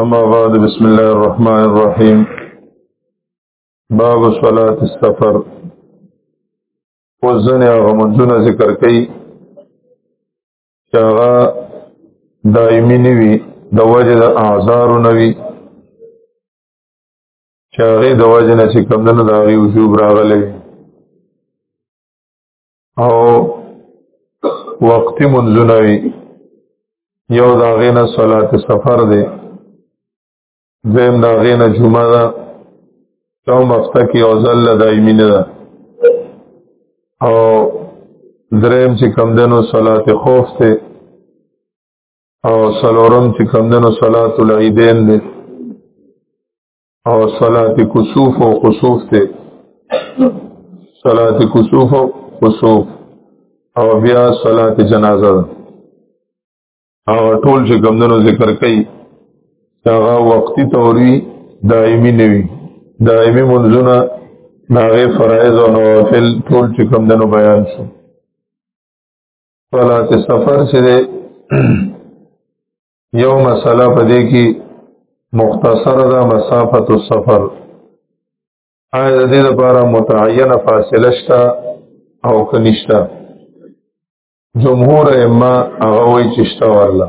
اما بعد بسم الله الرحمن الرحیم باب صلات السفر وزن هغه منځونه ذکر کړي چې هغه دایمي نه وي د وجه د اعذار نه وي چې هغه د وجه نه چې کمدنه د هغه وجوب راغلی او وقتی منځونه وي یو دا غینه صلات سفر دی دویم دا غینه جمعه ده کوم هفته کې او ځل دایمي نه ده او دریم چې کم دنو صلات خوف ته او سلورم چې کم دنو صلات العیدین دی او صلات کسوف او خسوف ته صلات کسوف او خسوف او بیا صلات جنازه ده او ټول چې ګمندنو ذکر کوي هغه وقتی توری دایمی نوی دایمی منځونه ناغه فرایض او نوافل ټول چې ګمندنو بیان شو صلات سفر چې یو مسله په دې کې مختصر ده مسافت السفر آیا د دې لپاره متعینه فاصله شته او کنيشته جمهور ائمه هغه وایي چې شته ورله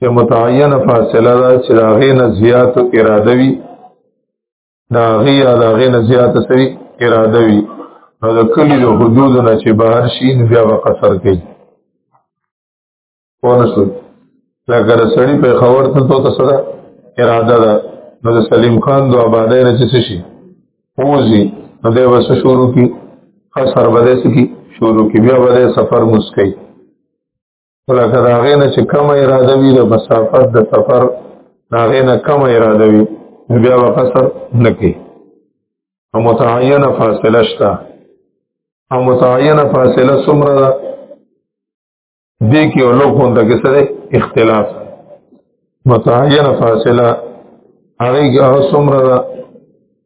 چې متعینه فاصله ده چې د هغې نه زیات اراده وي د هغې یا د هغې نه زیاته سوي اراده وي نو د کلي د حدودو نه چې بهر شي نو بیا به قصر کوي پوه نه شو لکه د سړي په خبر ته تو ته سره اراده ده نو د سلیم خان د آبادۍ نه چې شي پوزي نو دی وسه شروع کی خسر بده سکی شروع کی بیا بده سفر مسکی ولکه دا غینه چې کم اراده وي د مسافت د سفر دا غینه کم اراده وي بیا به قصر نکی او متعینه فاصله شته او متعینه فاصله څومره ده دې کې یو لوک هونده کې سره اختلاف متعینه فاصله هغه کې هغه څومره ده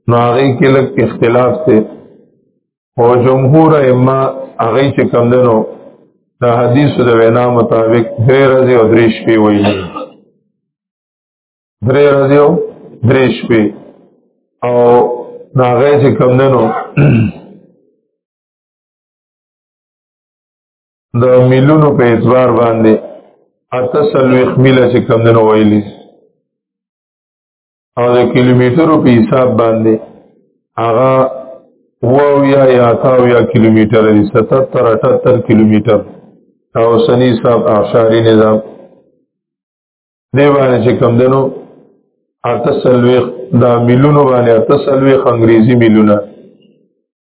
نو هغه کې لږ اختلاف دی او جمهور ائمه هغه چې کم دنو د حدیثو د وینا مطابق درې ورځې او درې شپې وایي درې ورځې او درې شپې او هغه چې کم دنو د میلونو په اعتبار باندې اته سلویخ میله چې کم دنو ویلی او د کیلومیټرو په حساب باندې هغه وو یا یا تاو یا کیلومیټر دی 77 78 کیلومیټر او سنی صاحب اعشاری نظام دی باندې چې کم دنو اته سلویخ دا میلونو باندې اته سلویخ انګریزي میلونه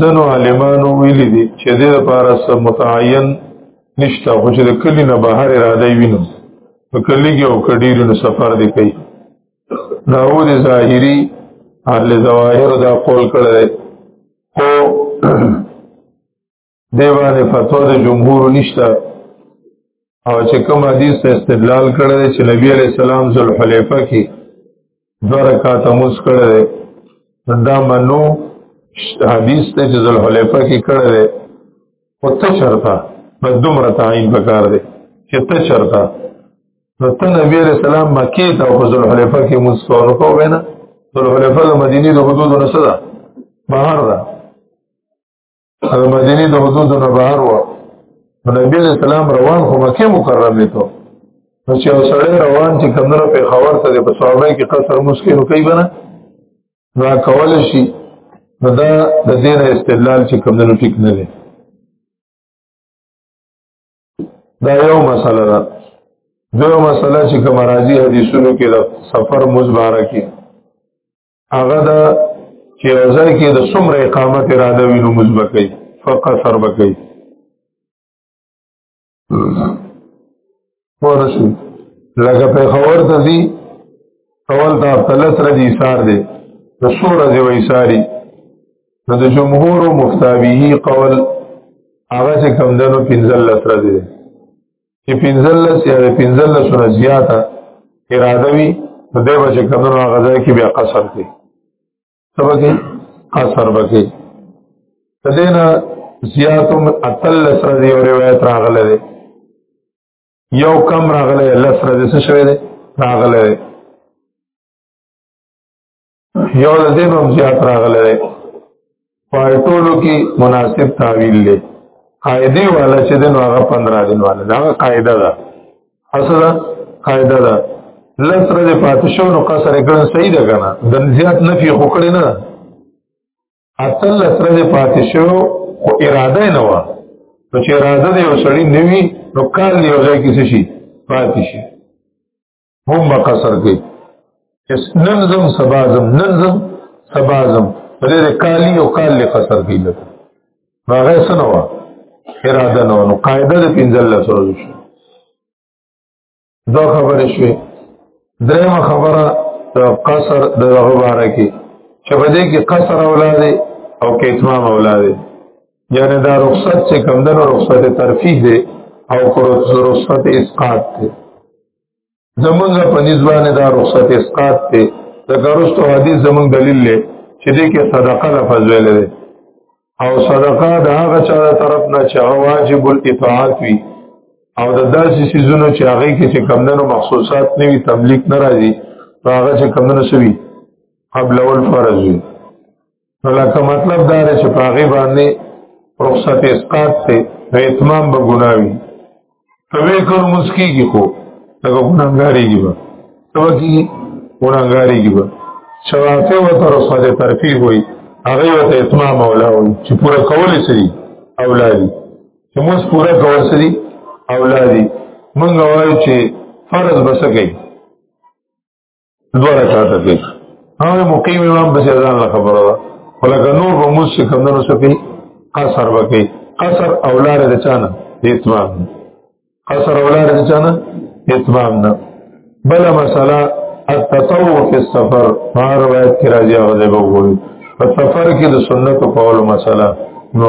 زنو عالمانو ویلي دي چې دې لپاره سم متعین نشته خو چې د کلی نه بهر اراده وینو په کلی کې او کډیر نو سفر دی کوي دا و دې ظاهری اهل ظواهر دا قول کړی خو دیوانه فتوا د جمهور نشته او چې کوم حدیث ته استدلال کړی چې نبی علی السلام ذل حلیفه کې دو رکعت موس کړی دا منو حدیث ته چې ذل حلیفه کې کړی دی او ته چرته بس دومره تعین پکار دی چې ته چرته نو ته نبی علیہ السلام مکې ته او ذل حلیفه کې موس کولو کو وینا ذل حلیفه د مدینې د حدودو نه سره بهر ده د مدینه د حدود نه بهر و نبی علیہ السلام روان خو مکه مکرمه ته نو چې اوسړی روان چې کمنو په خبر ته په صحابه کې قصر مشکل کوي بنا دا کول شي نو دا د دین استدلال چې کمنو ټیک نه دی دا یو مسله ده دو مسله چې کوم راځي حدیثونو کې د سفر مزبارکه هغه دا چې ځای کې د څومره اقامت اراده وي نو مثبت کوي فقط سر بکوي ورسي لکه په خبر ته دي اول دا تلس رضی سار دي د سور رضی وې ساری نو د جمهور مفتابیه قول هغه چې کم دنو پنځل لس رضی چې پنځلس یا د پنځلس نه زیاته اراده وي نو دی به چې کمونو هغه ځای کې بیا قصر کوي څه به کوي قصر به کوي د دې نه زیات هم اتلس ورځې یو روایت راغلی دی یو کم راغلی لس ورځې څه شوی دی راغلی دی یو د دې هم زیات راغلی دی پایټولو کې مناسب تعویل دی قاعده والا چې د هغه 15 دن والا دا قاعده ده اصل قاعده ده لسر د فاتشو نو قصر کړه صحیح ده کنه د زیات نفي خو کړی نه اصل لسر د فاتشو خو اراده نه و نو چې اراده دی او سړی نوي نو کال دی او ځای کې شي فاتشي هم به قصر کوي نن زم سبا زم نن زم سبا زم په دې کالی او کال له قصر کوي نو هغه سنو اراده نو نو قاعده د پنځل سره شو دا خبره شوه درېمه خبره د قصر د غبره کې چې په دې کې قصر اولاد او کې اتمام اولاد یعنی دا رخصت چې کمدنو رخصت ترفیح دی او رخصت اسقاط دی زمونږ په نسبانه دا رخصت اسقاط ته ذکرستو حدیث زمونږ دلیل لې چې دې کې صدقه لفظ ویل دی او صدقه د هغه چا طرف نه چې واجب الاطاعت وي او د داسې سيزونو چې هغه کې چې کمندونو مخصوصات نه وي تملیک ناراضي هغه چې کمندونو سوي قبل اول فرض وي نو لکه مطلب دا دی چې په هغې باندې رخصت اسقاط دی نو اتمام به ګناه وي په وې کور مونځ کېږي خو لکه ګناهګارېږي به څه به کېږي ګناهګارېږي به شوافې ورته رخصت ترفیع وایي هغه ورته اتمام اولا وایي چې پوره کولی څه دي اولا دي چې مونځ پوره کول څه دي اولا دي مونږ وایو چې فرض به څه کوي دوه رکعات پیښ هغه مقیم امام بس اذان لا خبره ده ولکه نور په موږ څخه کمندونو سپي قصر وکي قصر اولاد د چانه اتمام قصر اولاد د چانه اتمام نه بل مسله التطوع في السفر ما روایت کې راځي هغه به وګوري په سفر کې د سنت په اول مسله نو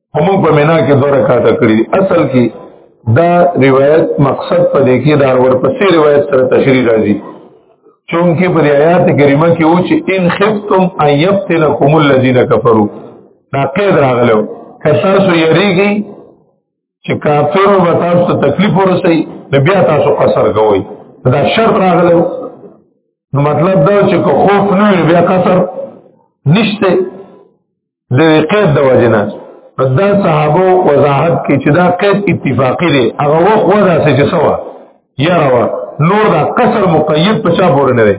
هم په مینا کې دوه رکعات کړی اصل کې دا روایت مقصد په دې کې دا ورپسې روایت سره تشریح راځي چونکه په آیات کریمه کې و چې ان خفتم ان یفتنکم الذین کفروا دا قید راغلو که تاسو یریږي چې کافر و تاسو ته تکلیف ورسي نو بیا تاسو قصر کوئ دا شرط راغلو نو مطلب دا چې که خوف نه وي بیا قصر نشته د قید د وجنه دا صحابه وضاحت کې چې دا قید اتفاقی دی هغه وخت ودا سي چې سوا یا روا نور دا قصر مقید په چا پورې نه دی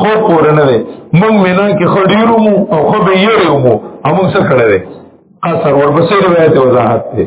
خو پورې نه دی مونږ مینا کې خو ډیرو مو او خو به یې مو همون څه کړی دی قصر ورپسې روایت وضاحت دی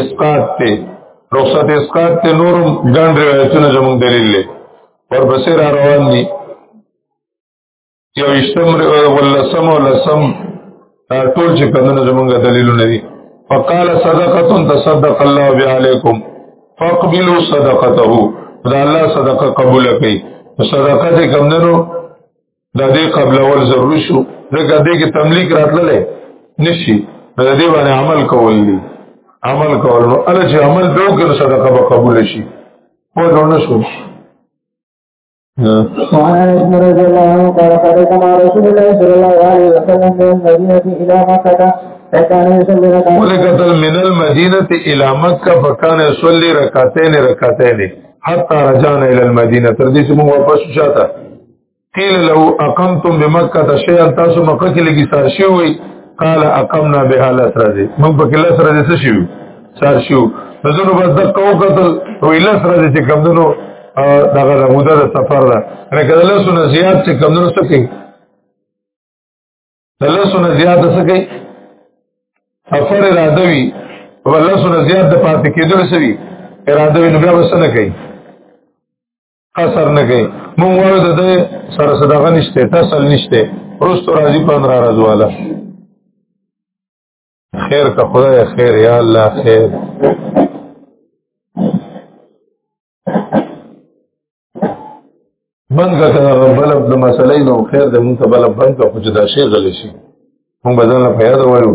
اسقاط ته رخصت اسقاط ته نور ګڼ روایتونه زموږ دلیل دی ورپسې را روان دي یو اشتم ولسم ولسم ټول چې کمونه زموږ دلیلونه دي فقال صدقه تصدق الله بعليكم فاقبلوا صدقته دا الله صدقه قبول کړي صدقه دې کمندرو د دې قبل اول ضروري شو ځکه دې کې تملیک راتللې نشي د دې باندې عمل کول دي عمل کول نو ال چې عمل به وکړ صدقه به قبول شي په ډول شو وعن ابن رضي الله عنه قال قال كما رسول الله صلى الله عليه وسلم من المدينة إلى مكة فكان يصلي ركعتين ولقد من المدينة إلى مكة فكان يصلي ركعتين ركعتين حتى رجعنا إلى المدينة ترديس مو واپس شاته قیل لو اقمتم بمکه ته شیئا تاسو مکه کې لګي سار شي وي قال اقمنا بها لسره دي موږ په کې لسره دي څه شي سار شو نزونو بس د کو قتل وی لسره دي چې کمندونو دغه د موده د سفر ده نه کله لسونه زیات چې کمندونو څه کوي لسونه زیات څه کوي سفر را دوي ولسونه زیات د پاتې کېدل سوي اراده وي نو بیا وسنه کوي قصر نه کوي مونږ وایو د دې سره صدقه نشته تسل نشته پرستو راځي 15 ورځ والا خیر کا خدای خیر یا الله خیر بند کا کنه بل د مسلې نو خیر د مونږ ته بل بند کا خو دا شی غلی شي مونږ بدل نه پیدا وایو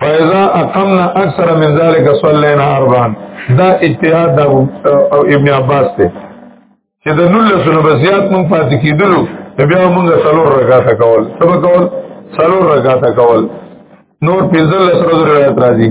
فاذا اقمنا اكثر من ذلك صلينا اربعا دا اجتهاد دا او ابن عباس ته چې د نل سره بزیات مونږ پاتې کیدلو بیا مونږه څلور رکعاته کول سبا کول څلور رکعاته کول نور پنځل سره روایت راځي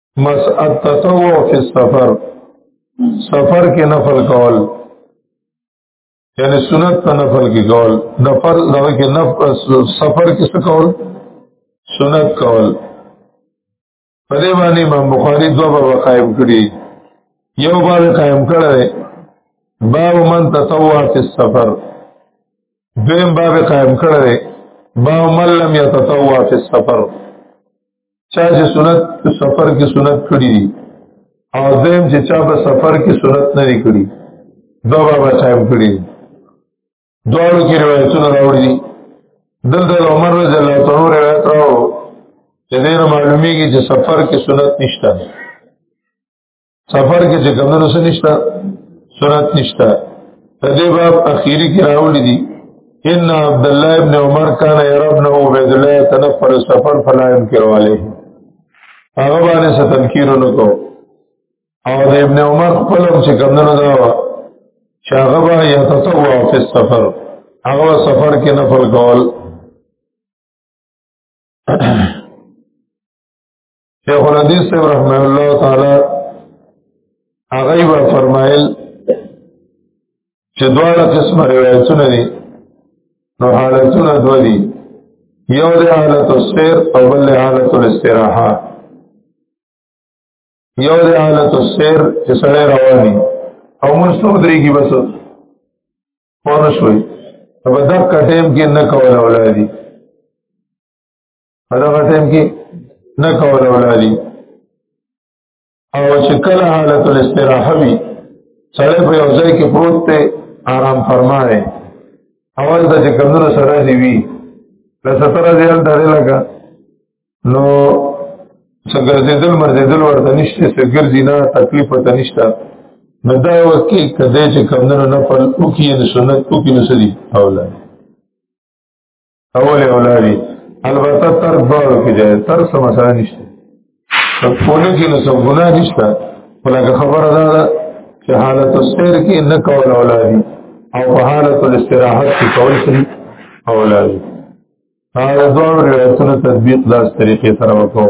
مسعد تطوع فی السفر سفر کې نفل کول یعنی سنت ته نفل کې کول نفر دغه کې نف سفر کې څه کول سنت کول په دې باندې امام بخاری دوه باب قائم کړی یو باب قائم کړی باب من تطوع فی السفر دویم باب قائم کړی باب من لم يتطوع فی السفر چا چې سنت په سفر کې سنت کړی دي او دیم چې چا په سفر کې سنت نه دي کړی دا به بچایم کړی دي دواړو کې روایتونه راوړي دي دلته عمر رضی الله تعالی روایت راو چې دې معلومیږي چې سفر کې سنت نشته سفر کې چې کمونو سره نشته سنت نشته تدې باب اخیری کې راوړي دي ان عبد الله ابن عمر کان يربنه عبد الله تنفر سفر فلا ينكر عليه هغه باندې ستنکیرونو کو او د ابن عمر خپل چې کمونو دا چې هغه به یتطوع فی السفر هغه سفر کې نفل کول شیخ الحدیث صاحب رحمه الله تعالی هغه و فرمایل چې دواړه قسم روایتونه دي نو حالتونه دوه دي یو د حالت السیر او بل د حالت الاستراحه یو د حالت السیر چې سړی رواني او موږ څو درېږي بس پوه شوي په دغه ټیم کې نه کول اولادي په دغه ټیم کې نه کول ولالي او چې کله حالت الاستراحه وي سړی په یو ځای کې پروت دی آرام فرمای اول د چې کمزور سره دی وی د ستره دی ال درې لګا نو څنګهزیدل مرزیدل ورته نشته سګر زینا تکلیف ته نشته نو دا وخت کې کده چې کمزور نه پر او کې سنت او کې نسلی اوله اول اولادي البته تر دوه کې ده تر څه مسله نشته په کولو کې نو څه ګناه نشته ولکه خبره ده چې حالت السیر کې نه کول اولادي او په حالت الاستراحت کې کول څه اولادي هغه دوه روایتونو تطبیق داس طریقې سره وکړو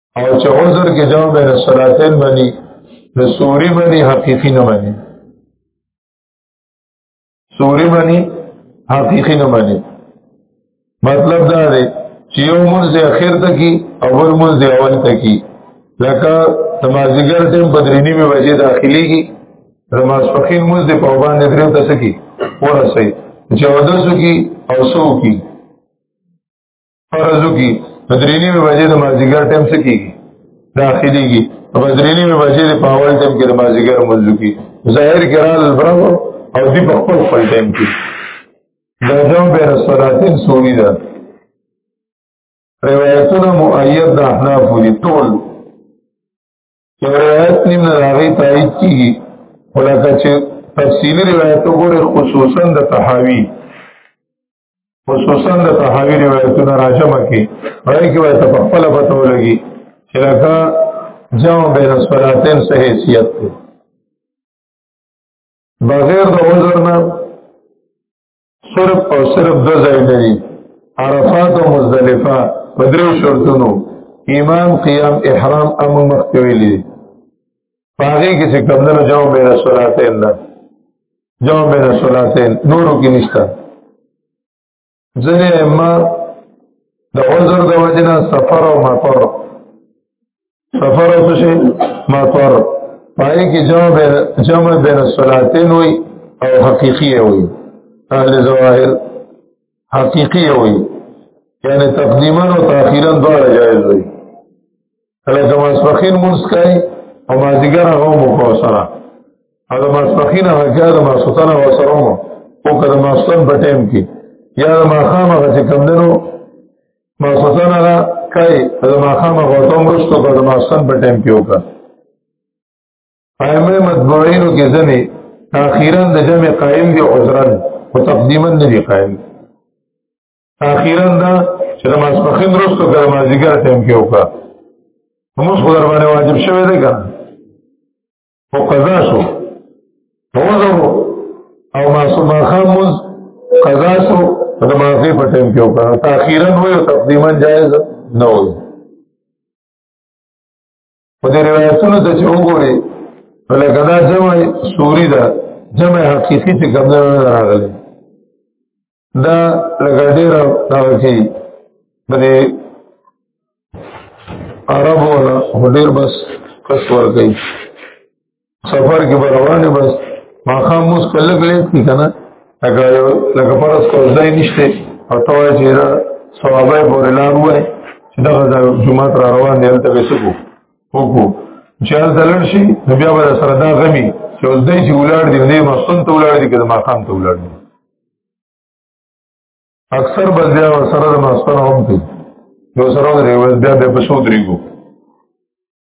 او چې عذر کې جمع بین الصلاتین باندې د سوري باندې حقيقي نه باندې سوري باندې حقيقي نه باندې مطلب دا دی چې یو منځ اخر ته کی او بل منځ اول ته کی لکه تمازیګر ټیم په درې نیمه بجې داخليږي رماسپخین منځ په باندې درې ته سکی ورسې چې اودسو کی او سو کی فرضو کی بدرینی می بجې د مازیګر ټیم څه کیږي داخليږي بدرینی می بجې د پاول ټیم کې د مازیګر منځو کی ظاهر کرال البرغ او دی په خپل خپل ټیم کې دا جو بیر الصلاتین سوری ده روایتونه مؤید د احناف دي ټول یو روایت نیم نه راغی تایید کیږي ولکه چې تفصیلی روایت وګوره خصوصا د تحاوی خصوصا د تحاوی روایتونه راجمه کی پای کې وایته په خپل پته ولګي چې لکه جمع بین الصلاتین سه حیثیت دی بغیر د عذر نه صرف او صرف د ځای نه دي عرفات او مزدلفه په درو شرطونو ایمان قیام احرام امو مخکویلی پاغي کې چې کمندونو جاو به رسولاتین ده جاو به رسولاتین نورو کې نشته ځنه ما د عذر د وجنه سفر او مطر سفر او څه مطر پای کې جاو به جمع به رسولاتین وي او حقيقي وي اهل ظواهر حقيقي وي یعنی تقدیما او تاخیرا دواړه جایز وي کله د ماسپخین مونږ کوي او مازیګر هغه مو کو سره او د ماسپخین هغه بیا د ماسوتن هغه سره مو او کله ماسوتن په ټیم کې یا د ماخام هغه چې کم دنو ماسوتن هغه کوي د ماخام هغه ته مرستو کړه د ماسوتن په ټیم کې وکړه قائمه مطبوعینو کې ځنې تاخیرا د جمع قائم دی عذرن او تقدیما نه دی قائم دی اخیرا دا چې د ماسپخین وروسته د مازیګر ټایم کې وکړه موږ خو در باندې واجب شوی دی که او قضا شو وضو او ماسوما خاموز قضا شو د مازی په ټایم کې وکړه تاخیرا وي او تقدیما جایز نه وي په دې روایتونو ته چې وګوري ولکه دا جمع سوري ده جمع حقيقي څه کوم نه راغلي دا لکه ډېر دا کې په دې عربو له ډېر بس کښ ور کوي سفر کې روانه بس ما خام موس کله کله کی کنه لکه لکه پرس کوځای نشته او ته وایې چې دا صحابه پورې لار وای چې دا جمعه را روان دی هلته به سکو وکړو چې هلته لړ شي نو بیا به سره دا غمي چې اوس دی چې ولاړ دی نه مستون ته ولاړ دی که د ماقام ته ولاړ دی اکثر بس بیا سره د مستون هم کوي یو سره ورې بیا بیا په شو درېږو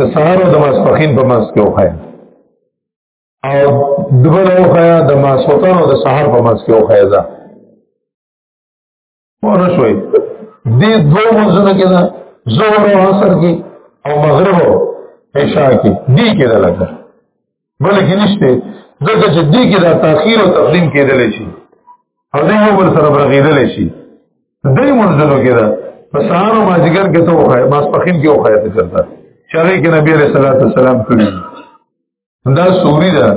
د سهار او د ماسپخین په ماس کې وخایا او دبل وخایا د ماسوتن او د سهار په ماس کې وخایا ځه ونه شوي دې دوه منځونه کې دا زوړ او عصر کې او مغرب او عشاء کې دې کې دا لګا بلکې نشته ځکه چې دې کې دا تاخير او تقدیم کېدل شي او دې یو بل سره برغېدل شي دې منځلو کې دا په سهار او مازیګر کې ته وخایې ماس پخین کې وخایې ته چرته چاغې کې نبی عليه الصلاه والسلام کړی دا سوري ده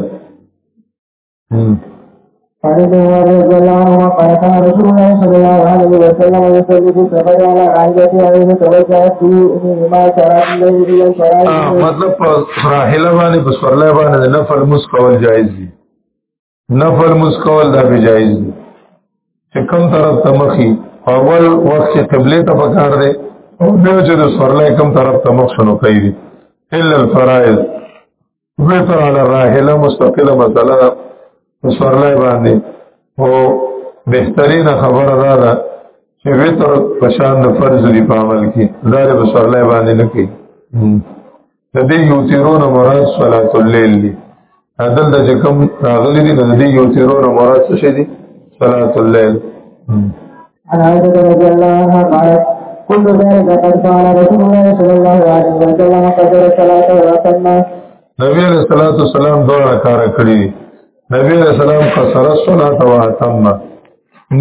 قال ابن عمر رضي الله عنهما قال كان رسول الله صلى الله عليه وسلم يصلي في السفر على عائلته عليه توجهت في ما ترى الليل الى الفرائض مطلب راحله باندې بس فرله باندې نفل مس کول جایز دي نفل مس کول دا به جایز دي چې کوم طرف ته مخي اول وخت چې قبله ته پکار دی او بیا چې د سورلای کوم طرف ته مخ شنو کوي الا الفرائض مثلا على الراحله مستقله مسله مسرلای باندې او بهترینه خبره دا ده چې وتر پشان د فرض دی په عمل کې زاره مسرلای باندې نه کوي د دې یو تیرونه مراد صلات الليل دی عدل د کوم راغلي دي د دې یو تیرونه مراد څه شي دي صلات الليل عن عائشة رضي الله عنها قالت كل ذلك قد فعل رسول الله صلى الله عليه وسلم قدر صلاته وسلم نبی علیہ الصلوۃ والسلام دوه کار کړی نبی علیہ السلام قصر الصلاۃ و اتم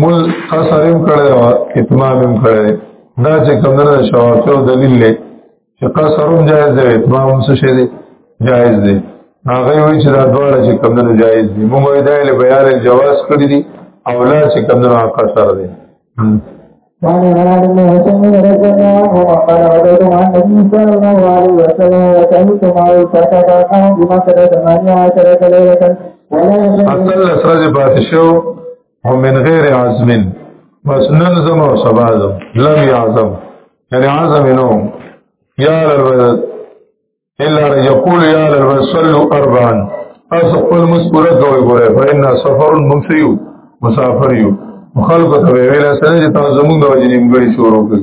مل قصرم کړی او اتمامم کړی دا چې کومه شوافی او دلیل له چې قصر هم جایز دی اتمام هم څه شی دی جایز دی هغه وی چې دا دواړه چې کمونه جایز دي موږ یې دایله بیان جواز کړی دي او لا چې کمونه قصر دی وعن عمران بن حسين رضي الله عنه وقال عبيد عن النبي صلى الله عليه وسلم وشهدت معه فسقط عنه بمكة ثمانية عشرة ليلة ولا يشهد أصل سرج باتشو او من غیر عزم بس نن زم او سبا زم لم يعزم یعنی عزم نو یا للولد الا یقول یا للولد صلو اربعا اس خپل مسپوره دوی ګوره فإن سفر ممسیو مسافر یو خلق ته ویل سره چې تاسو موږ د وجې نیمګړی شروع کړئ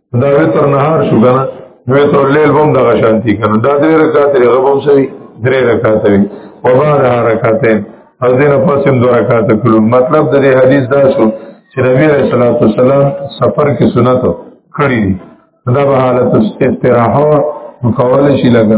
دا وتر نهار شو کنه وتر لیل بم دغه شانتی کنه دا درې رکعات لري غبم سوي درې رکعات وي او بعد رکعاتین او دینه پس هم دوه رکعات کړو مطلب د دې حدیث دا شو چې نبی رسول الله صلی الله علیه وسلم سفر کې سنت کړی دی دا به حالت استراحه کول شي لګا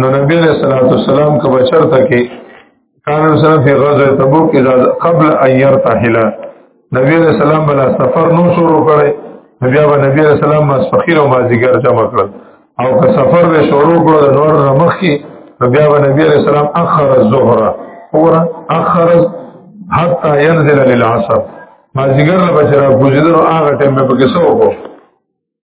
نو نبی علیہ الصلوۃ والسلام کا بچر تھا کہ کان سره په غزوه تبوک کې قبل ان يرتحل نبی علیہ السلام بلا سفر نو شروع کړي نبی ابا نبی علیہ السلام ما فقیر او مازیګر جمع کړ او که سفر به شروع کړو د نور رمخ کې نبی ابا نبی علیہ السلام اخر الظهر اور اخر حتا ينزل للعصر مازیګر له بچرا ګوزیدل او هغه ټیم په کې سو وکړو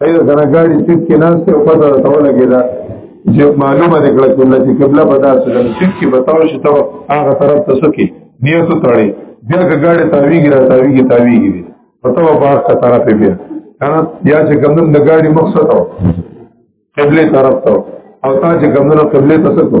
سید سره ګاډي سیټ کې ناس ته پته راته ولګېده چې معلومه دې کړه قبله چې قبله به داسې ده سیټ کې به تاو شي ته هغه طرف ته سکي نیت تړي بیا که ګاډي تاویږي را تاویږي تاویږي دي پته به باغ ته طرف بیا کنه یا چې ګمن د ګاډي مقصد او قبله طرف ته او تا چې ګمن قبله ته سکو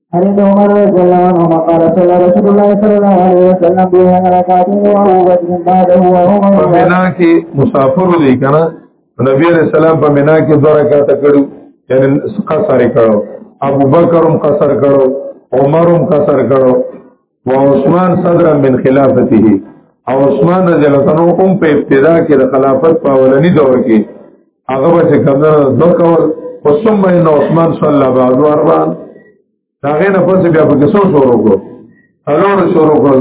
حديث عمر رضي الله عنهما قال صلى رسول الله صلى الله عليه وسلم بها ركعتين وابو بكر بعده وعمر په بنا کې مسافر دي کنه نبی عليه السلام په بنا کې دوه رکعات کړو یعنی قصر کړو ابو بکر هم قصر کړو عمر هم قصر کړو و عثمان صدر من خلافته او عثمان رضی الله عنه هم په ابتدا کې د خلافت په اولنی دور کې هغه به چې کمنه دو کول او ثم ان عثمان صلی الله علیه و اربع هغه نه پس بیا په کیسو شروع کو الور شروع کو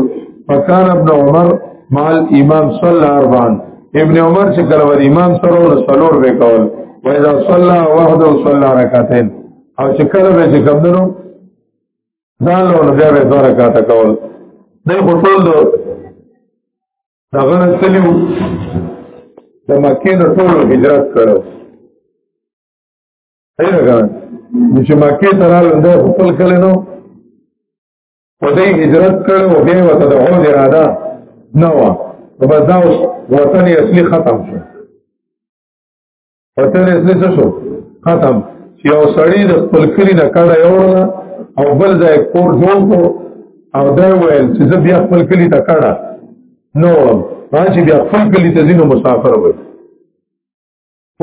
فکان ابن عمر مال امام صلی الله اربع ابن عمر چې کله ور امام سره ور سلور وکول و اذا صلى وحده صلى ركعتين او چې کله به چې کمنو ځان له بیا به دوه رکعاته کول دا خو ټول دغه سلیو د مکې د ټول هجرت کړو څنګه چې مکې ته راغله د خپل کله نو په دې هجرت کړو او بیا وته د عود اراده نه و په بازاو وطن اصلي ختم شو پته نه څه شو ختم چې یو سړی د خپل کلی نه کړه یو او بل ځای کور جوړ کو او دا ویل چې زه بیا خپل کلی ته کړه نو راځي بیا خپل کلی ته ځینو مسافر وای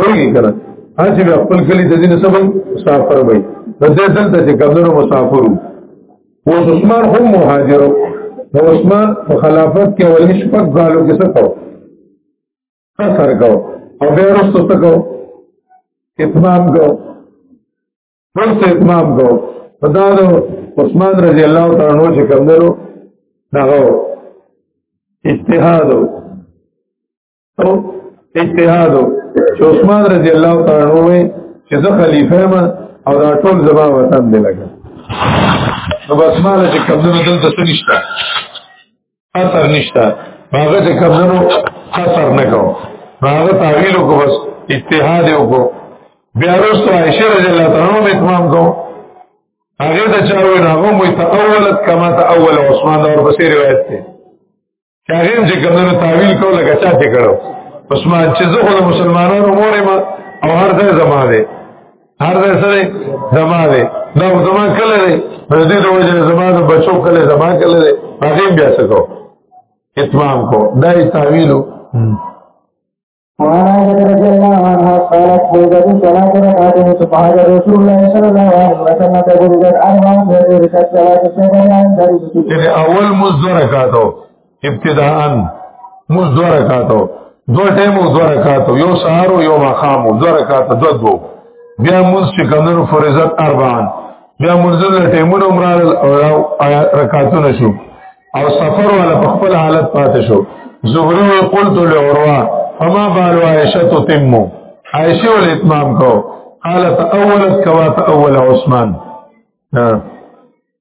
وایي کنه راځي بیا خپل کلی ته ځینو سبا مسافر وای نو دې دلته چې کمنو مسافرو او عثمان هم مهاجرو نو عثمان په خلافت کې ولې شپږ غالو کې څه سر کو او بیا رستو تکو اتمام کو رست اتمام کو پدا دو عثمان رضی اللہ تعالی عنہ چې کوم درو دغه اجتهاد او اجتهاد چې عثمان رضی الله تعالی عنہ وي چې زه خلیفہ ما او دا ټول زما وطن دی لګا نو بس مال چې کمزونه دلته څه نشته قصر نشته هغه چې کمنو قصر نه کو هغه تعویل کو بس اتحاد کو بیا رسو عائشہ رضی الله تعالی عنها اتمام کو هغه د چاوي راغو مو ته اولت کما ته اول عثمان اور بصیر روایت ته هغه چې کمنو تعویل کو لکه چا ته کړو عثمان چې زه خو مسلمانانو مورې ما او هر ځای زما دی هر ځای سره زما دی دا زما کله دی په دې د وجه زما د بچو کله زما کله دی هغه بیا څه کو اتمام کو دا یې تعویل اول مزدور کاتو ابتداءا موږ دوه رکعاتو دوه ټیمو دوه رکعاتو یو سهار او یو ماقام دوه رکعاتو دوه دوه بیا موږ چې کمنو فرضت اربعان بیا موږ له ټیمونو مرال او رکعاتونه شو او سفر ولا په خپل حالت پاتې شو زهره قلت لعروه فما بال عائشه تتم عائشه ول اتمام کو قالت اولت کوا اول عثمان ها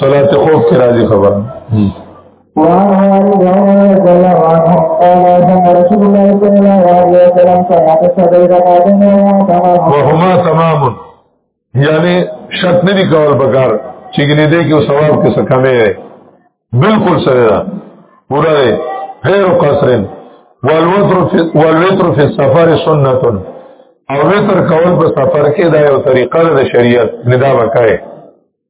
صلات خوف کې راځي خبر وعن رضي الله عنه قال كان رسول الله صلى الله عليه وسلم صلى الصبيح وهما تمام یعنی شک نه دی کول بګار چې ګنې دې کې ثواب کې څه کمې وي بالکل سره ده پورا دی غیر قصرن والوتر فی والوتر فی السفر سنت او وتر کول په سفر کې دا یو طریقه ده شریعت ندا وکړي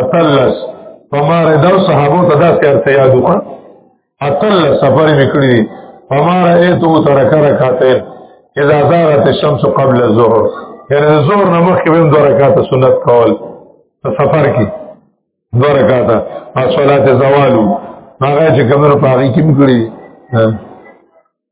اتلس فما ردو صحابو ته دا سیر سیادو کا اتلس سفر میکړي فما رأيتو ترک رکعتين اذا زارت الشمس قبل الظهر یعنی د زور نه مخکې ویم دوه رکعاته سنت کول په سفر کې دوه رکعاته او صلات زوالو هغه چې کومه په هغه کې مکړي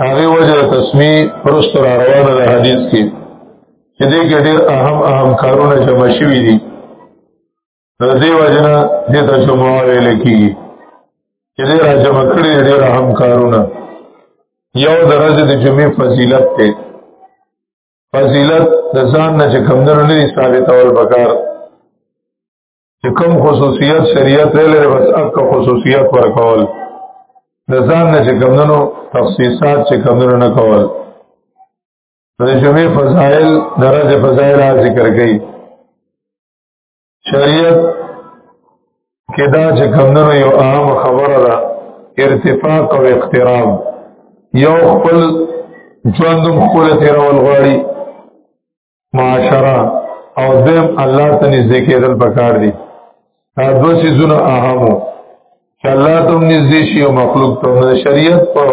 هغه وجه تسمیه پرستو را روانه ده حدیث کې چې دې کې ډېر اهم اهم کارونه جمع شوي دي نو دې وجنه دې ته جمع ویل کېږي چې دې را جمع کړي ډېر اهم کارونه یو درجه د جمعې فضیلت ته فضیلت د ځان نه چې کمندونو نه ثابت اول بکار چې کوم خصوصیت شریعت لري بس اک خصوصیت ورکول د ځان نه چې کمونو تخصیصات چې کمونو نه کول د جمعې فضائل درجه فضائل ذکر کړي شریعت کې دا چې کمونو یو اهم خبره ده ارتفاق او اقتراب یو خپل ژوندم خپل تیرول غواړي معاشره او دیم الله ته نږدې کېدل پکار دي دا دوه سيزونه اهمو چې الله ته نږدې شي او مخلوق ته د شریعت په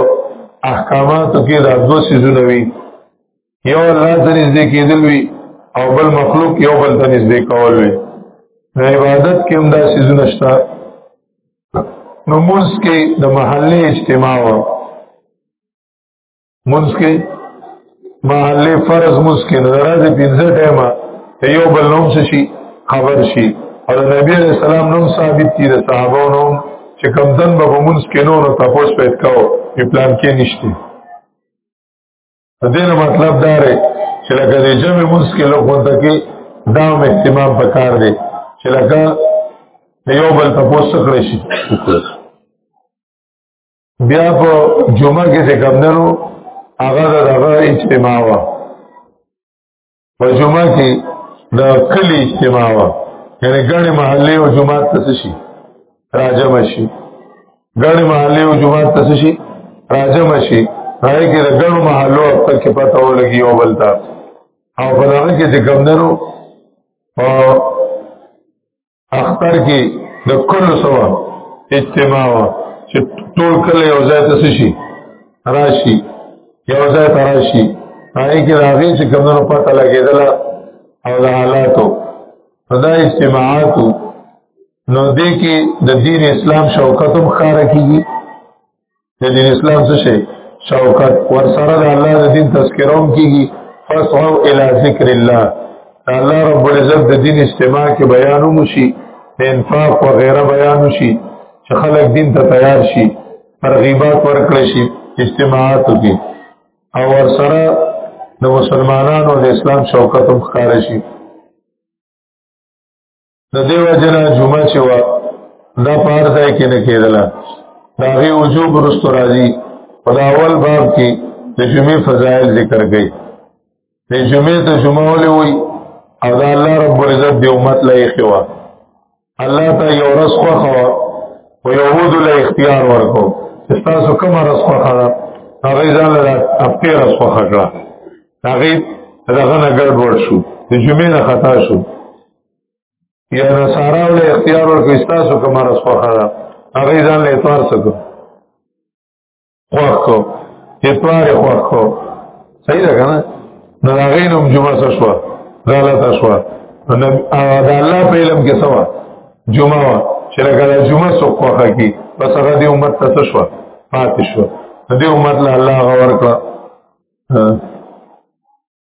احکاماتو کې دا دوه سيزونه وي یو الله ته نږدې کېدل وي او بل مخلوق یو بل ته نږدې کول وي د عبادت کې هم دا سيزونه شته نو موږ کې د محلي اجتماع وو مونږ کې محله فرض مونږ کې درازه پنځه ټیمه یو بل نوم شي خبر شي او د نبی علیہ السلام نوم ثابت دي د صحابو نوم چې کم دن به مونږ کې نو نو تاسو په اتکاو په پلان کې نشته دې نو مطلب دا دی چې لکه د جمع مونږ کې لوګ وته کې دا اهتمام پکار دی چې لکه یو بل تاسو کړی شي بیا په جمعه کې چې کمدنو هغه د هغه اجتماع وه په جمعه کې د کلی اجتماع وه یعنی ګڼې محلې او جماعت ته شي راجم شي ګڼې محلې او جماعت ته شي راجم شي هغه کې د ګڼو محلو په کې پته ولګي او بلتا او په هغه کې چې کمدنو په اختر کې د کلو سوا اجتماع وا چې ټول کله یو ځای ته شي راشي یو ځای ته راشي هغه کې راغی چې کومو پته لګیدل او د حالاتو دا اجتماعاتو نو دې کې د دین اسلام شوکتم خاره کیږي د دین اسلام څه شي شوکت ور سره د الله د دین تذکروم کیږي فصحو الی ذکر الله الله رب العزت د دین استماع کې بیان وشي د انفاق و غیره بیان وشي چې خلک دین ته تیار شي ترغیبات ورکړي شي استماعات وکړي او ور سره د مسلمانانو د اسلام شوکت هم ښکار شي د دیو جنا جمعه چې وا دا پار ځای کې نه کېدله دا غي وجوب رستو راځي په اول باب کې د جمعې فضایل ذکر کړي د جمعې ته جمعه ولې وي او دا الله رب العزت دی امت لای خوا الله ته یو رس خو خو او يهود له اختیار ورکو تاسو کوم رس خو خو هغه ځان له خپل رس خو خو هغه دغه نه ګډوډ شو د جمعې نه خطا شو یا نصارا ول اختیار ورکو استاسو کومه رس خوخه ده هغه ځان له اتوار سکو خوخ کو اتوار خوخ کو صحیح ده کنه نو هغه نوم جمعه شو غلط شو نو دا الله په علم کې سوا جمعه وا چې لګا جمعه سو خوخه کی بس هغه دی امت ته شو پاتې شو دې امت له الله غور کړه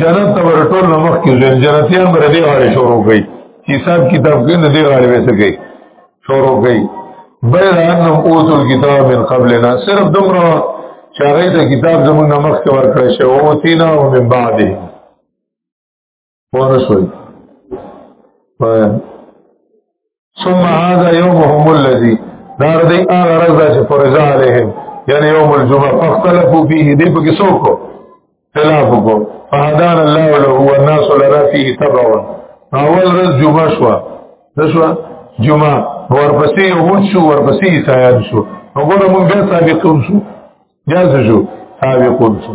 جنت ته ورټول نو مخ کې ځین جنتیان بر دې غاړي شروع کړي حساب کتاب کې نه دې غاړي وسه کوي شروع کړي بل انم اوتو کتاب من قبلنا صرف دومره چاغې ته کتاب زموږ نمخ کې ورکړی شو او تینا او من بعده ورسوي ثم هذا يومهم الذي دار دی هغه ورځ چې فرضا عليهم یعنی یوم الجمعه فاختلفوا فيه دې په کې څوک خلاف وکړو فهدان الله له والناس لنا فيه تبع اول ورځ جمعه شو دشوا جمعه ورپسې هوت شو ورپسې سایان شو وګوره موږ بیا سابقون شو بیا شو سابقون شو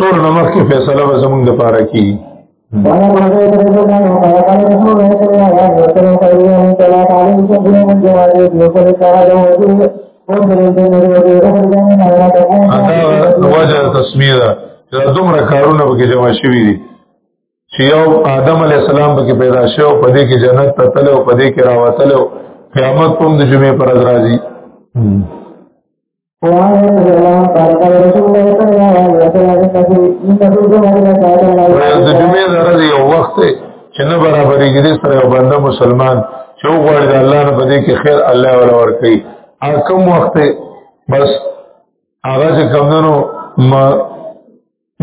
ټول نو مخکې فیصله به زمونږ د پاره کی وجه تسمیه ده دا دومره کارونه پکې جمع شوي دي چې یو آدم علی السلام پکې پیدا شو په دې کې جنت ته تلو په دې کې راوتلو قیامت هم د جمعې پر ورځ راځي وعن رضي الله قال قال رسول الله صلى الله عليه وسلم ان في الجمعه لا تعالى د جمعې ورځ یو وخت چې نه برابرې کېږي سره یو بنده مسلمان چې وغواړي د الله نه بده کې خیر الله ولا ور کوي هغه کوم وخت بس هغه چې کمندونو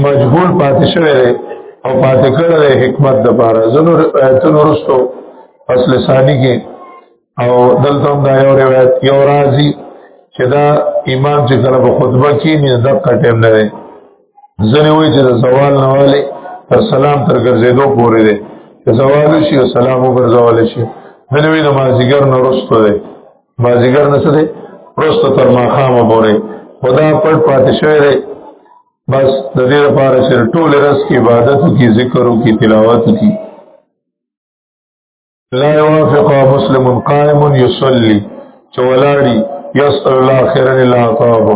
مجبور پاتې شوی دی او پاتې کړی دی حکمت د پاره زنو آیتونو رسو اصل ثانی کې او دلته هم دا یو روایت یو راځي چې دا امام چې کله په خطبه کې نه د کټم نه دی ځنه وایي چې د زوال نه والي تر سلام تر ګرځېدو پورې دی زوال شي او سلام وګرځول شي نن وی نمازګر نورستو دی مازیګر نه څه دی پروسته تر ماښامه پورې خدا پټ پاتې شوی دی بس د دې لپاره چې ټول رس کې عبادت کی ذکر او کی تلاوت کی لا يوافق مسلم قائم يصلي چولاړي يسأل الله خيرا الا طابه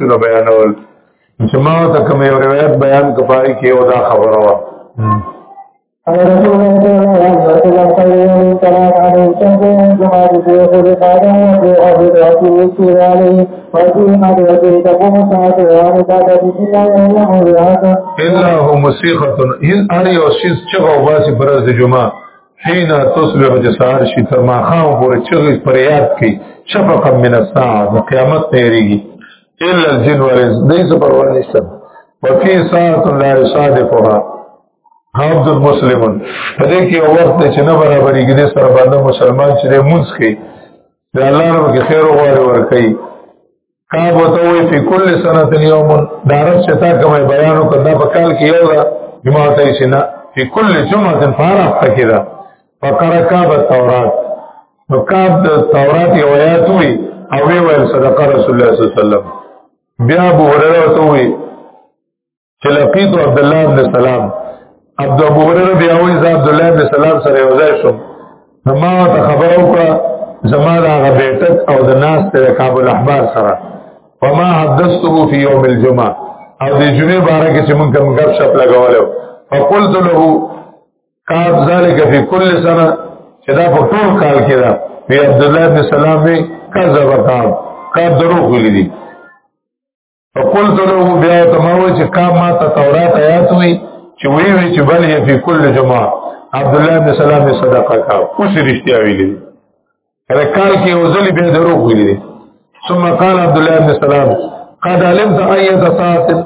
نه بیانول چې ما ته کوم یو روایت بیان کپای کې او دا خبره وا إلا هو مسيخة إن أنا يوسيس چغو باسي برز جمعه حين تصبح چې سهار شي تر ماښام پورې چغې فریاد کوي شفقا من الساعه د قیامت تیریږي الا الجن والانس دې څه پروا نشته وفي ساعه لا يصادفها عبد المسلم په دې کې وخت چې نه برابرېږي د سره باندې مسلمان چې مونږ کې د الله رب کې خیر وغواړي ورکړي کا بوته وي په کل سنه یوم دارس چې تا کومه بیان وکړه په کال کې یو دا جمعه ته شي نه په کل جمعه فارا فکیدا فقره کا به تورات نو کا د تورات یو آیات وي او وی ویل صدقه رسول الله صلی الله علیه وسلم بیا ابو هرره ته وي چې لقیت عبد الله بن سلام عبد ابو هريره بیا وایي زه عبد الله بن سلام سره یو ځای شوم ما ته خبر وکړه زما دا غبیټک او د ناس ته کابل احبار سره وما حدثته في يوم الجمعه او د جمعې باره کې چې مونږ کوم غب شپ لګولو فقلت له کاب ذلك في كل سنه چې دا په ټول کال کې دا په عبد الله بن سلام به کذب کاب کاب دروغ ویلي فقلت له بیا ته ما وې چې کا ما ته تورات آیات وې چې وی وی چې بل یې په کل جمعه عبد الله بن سلام صدقه کا اوس رښتیا ویلې کله کال کې وزل به درو ویلې ثم قال عبد الله بن سلام قد علمت ايت ساعه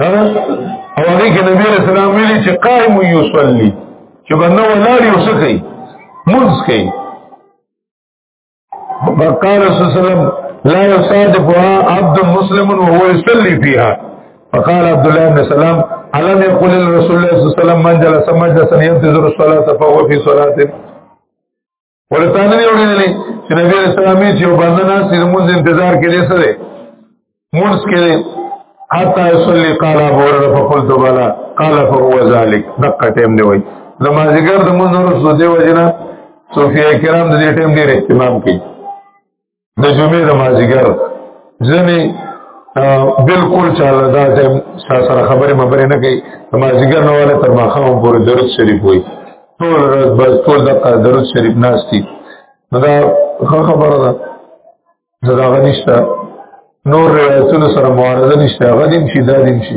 او هغه کې نبی رسول الله ویلي چې قائم یصلی چې بنده ولاړ یو څه کوي مونږ کوي وقال رسول الله لا يصادفها عبد مسلم وهو يصلي فيها فقال عبد الله بن سلام علم يقول الرسول الله صلى الله عليه وسلم من جلس مجلسا ينتظر الصلاه فهو في صلاه ورته نه وړلې چې نبی رسول الله چې باندې نه سر موږ انتظار کړي سره موږ کړي حتا يصلي قال ابو هريره فقلت بلا قال فهو ذلك دقه ټیم دی وای نمازګر د منځ ورسو دی وجنه صوفیا کرام د دې ټیم ډیر اهتمام کوي د جمعې د مازیګر ځنې بالکل چاله دا ټیم سره خبرې مبرې نه کوي د مازیګر نه والا تر ماښام پورې درود شریف وایي ټول ورځ بس ټول دقه درود شریف ناشتي نو دا ښه خبره ده زه دا هغه نشته نور روایتونو سره معارضه نشته هغه دیم شي دا دیم شي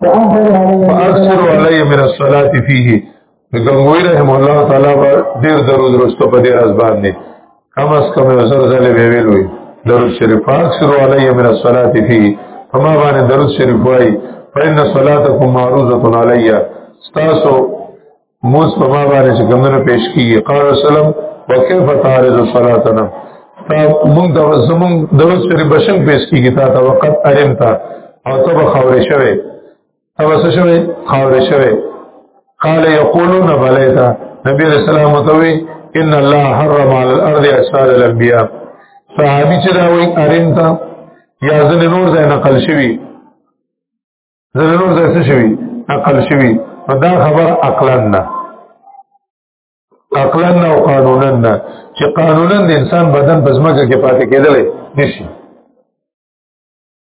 فاکثر علی من الصلاه فيه ګنگوی رحم الله تعالی با ډیر درود رستو په دې راز باندې کم از کم یو زر ځله به ویل وي درود شریف فاکثر علی من الصلاه فيه فما باندې درود شریف وای فإن صلاتكم معروضه علی تاسو موس په ما باندې چې کومنه پیش کیږي قال رسولم وکيف تعرض صلاتنا تا موږ د زمون د اوس پر بشن پیش کیږي تا ته وخت ارم تا او ته به خورې شوي ته به شوي خورې شوي قال يقولون بليتا نبی رسول الله متوي ان الله حرم على الارض اجساد الانبياء صحابي چې دا وایي ارم تا یا ځنه نور ځای نقل شوی زنور ځای څه شوي عقل شوي نو دا خبر عقلا نه عقلا نه او قانونا نه چې قانونا د انسان بدن په ځمکه کې پاتې کېدلی نشي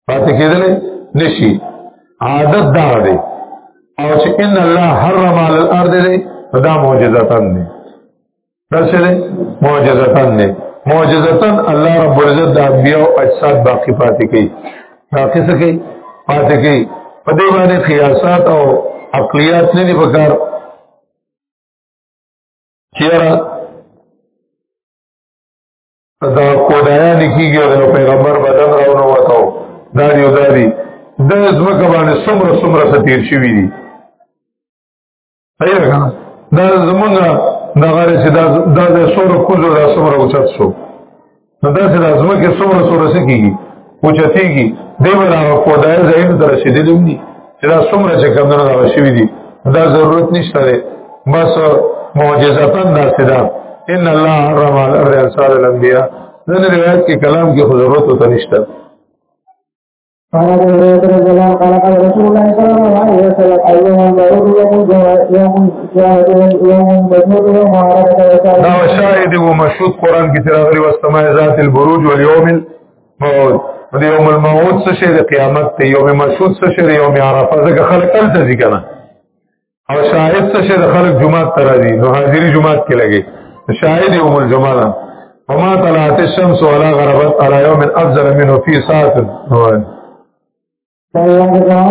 پاتې کېدلی نشي عادت دا دی او چې ان الله حرم علی الارض دی دا معجزه تن دی دا څه دی معجزتن دی معجزتن الله رب العزت د انبیاء او اجساد باقی پاتې کوي باقی څه کوي پاتې کوي په دې باندې قیاسات او عقلیات نه دي پکار چیرې دا کودایا لیکيږي او پیغمبر بدن راونو وتاو دا یو داري د زمکه باندې څومره څومره ستیر شوی دي ایو کنه دا زمونږ دا غره چې دا دا د سورو کوزو دا سمره اوچت شو نو دا چې لازم کې سمره سورو سکیږي اوچتیږي دی ولا په دای زین تر رسیدې دی چې دا سمره چې کم نه راوښوي دي دا ضرورت نشته دی بس معجزتن دا سدا ان الله حرم على الرسال الانبیاء دغه روایت کې کلام کې ضرورت وته نشته قال ابو هريره رضي الله قال قال رسول الله صلى الله عليه وسلم ايها المرء يوم يوم يوم مجهول يوم عرفه وسائل دا شاهد او مشهود قران کې تر غري واستماع ذات البروج واليوم الموعود د یوم الموعود څه شی د قیامت ته یوم مشهود څه شی د یوم عرفه ځکه خلک تل ځي کنه او شاهد څه شه د خلک جمعات تر دي نو حاضری جمعات کې لګي شاهد یوم الجمعه ده وما طلعت الشمس ولا غربت على يوم افضل منه في ساعه نوان فالله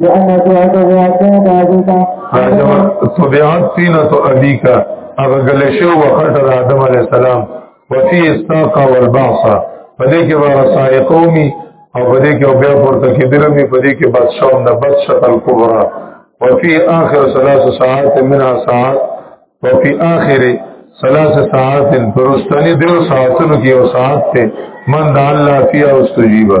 لأن طبيعت الرياضة بعضيكا طبيعت سينة أبيكا هغه غلشو وخت د آدم علی السلام وفي استاق والبعث پدې کې ور سائقومي او پدې کې بیا ورته کې درمي پدې کې بادشاہ نه بادشاہ الکبرى وفي اخر ثلاث ساعات منها ساعات وفي اخر ثلاث ساعات پرستنی دیو ساعتونو کې یو ساعت ته من د الله فی او استجیبه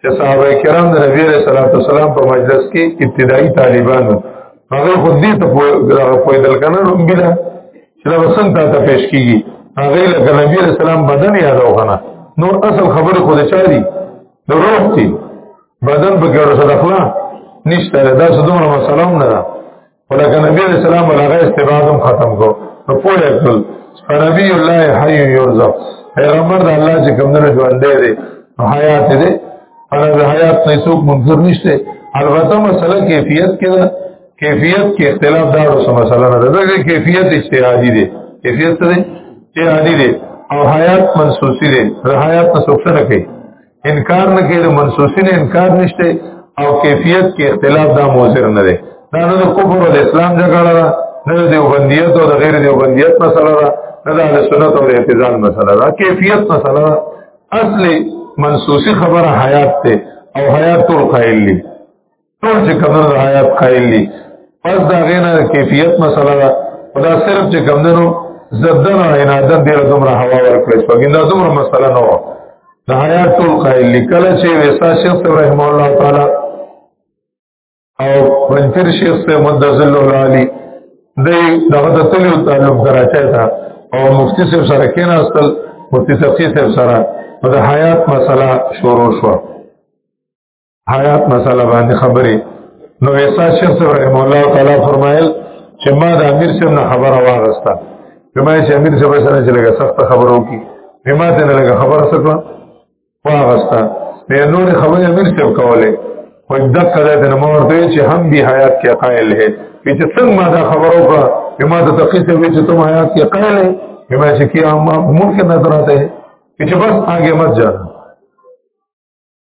چې صحابه کرام د نبی عليه الصلاه والسلام په مجلس کې ابتدایي طالبانو هغه خو دې ته پوي دل کنه نو بلا چې دا وسنګ ته پیش کیږي هغه لکه نبی عليه السلام بدن یادو کنه نو اصل خبره خو د چاري د روح دي بدن په کې ورسره اخلا نشته دا څه دومره مسله نه ده ولکه نبی علیہ السلام ولغه استبادم ختم کو نو پوه کړل نبی الله حی یرزق پیغمبر د الله چې کوم نه ژوند دی حیات دی انا د حیات نه څوک منظر نشته البته مسله کیفیت کې ده کیفیت کې اختلاف دا ورو سم مسله نه ده چې کیفیت اجتهادي دی کیفیت څه دی اجتهادي دی او حیات منسوسی دی د حیات نه څوک نه کوي انکار نه کوي د منسوسی نه انکار نشته او کیفیت کې اختلاف دا موثر نه دی دا نه د کفر او اسلام جګړه ده نه د دیوبندیت او د غیر دیوبندیت مسله ده نه د اهل سنت او اعتزال مسله ده کیفیت مسله ده اصل منسوسی خبره حیات ته او حیات ټول قائل دي ټول چې کمنو د حیات قائل دي پس دا غینا د کیفیت مسله ده دا صرف چې کمنو زدن او عنادت ډیر دومره هوا ورکړي څنګه دا دومره مسله نه و د حیات ټول قائل لیکل چې ویسا شیخ رحم الله تعالی او پنځیر شیخ سے مدذل العالی دی دغه د تلو تعلق کراچۍ ته او مفتی صاحب سره کېناستل مفتی صاحب سره د حیات مسله شروع شوه حیات مسله باندې خبرې نو ویسا شیخ صاحب رحم الله تعالی فرمایل چې ما د امیر صاحب نه خبره واغسته چې ما چې امیر صاحب سره چې لګه سخت خبرو کی به ما ته لګه خبره سکړه واغسته به نور خبره امیر صاحب کوله خو دک کړه د نمور ته چې هم به حیات کې قائل ہے چې څنګه ما دا خبرو کړه به ما ته تقیس وی چې تم حیات کې قائل ہے به ما چې کیا ما ملک نظر آتے ہے چې بس آگے مت جانا